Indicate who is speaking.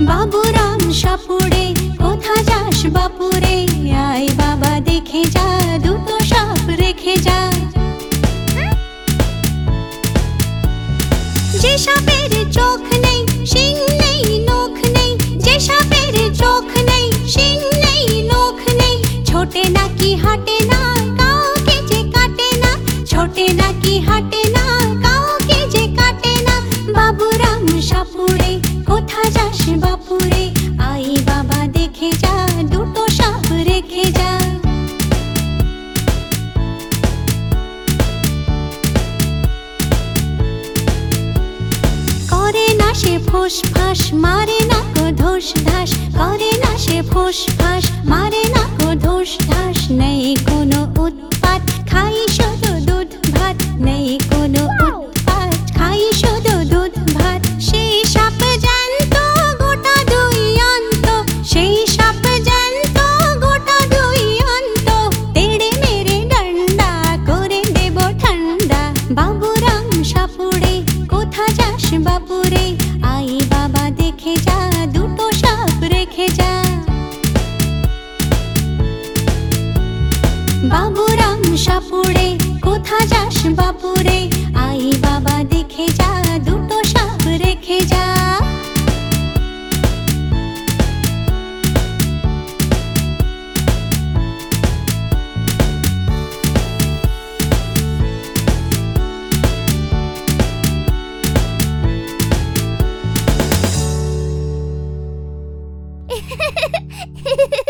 Speaker 1: বাবুরাম সাপুড়ে, কোথা যাস বাপুরে? আই বাবা, দেখে যা, দুটো সাপ রেখে যা। যে সাপের চোখ নেই, শিং নেই, নখ নেই। যে সাপের চোখ নেই, শিং নেই, নখ নেই। ছোটে নাকি, হাঁটে না সে ফোস ফাঁস মারে না ধোস ধাস করে না সে ফোস ফাঁস বাবুরাম সাপুড়ে কোথা যাস বাপুরে? আই বাবা দেখে যা দুটো সাপ রেখে যা।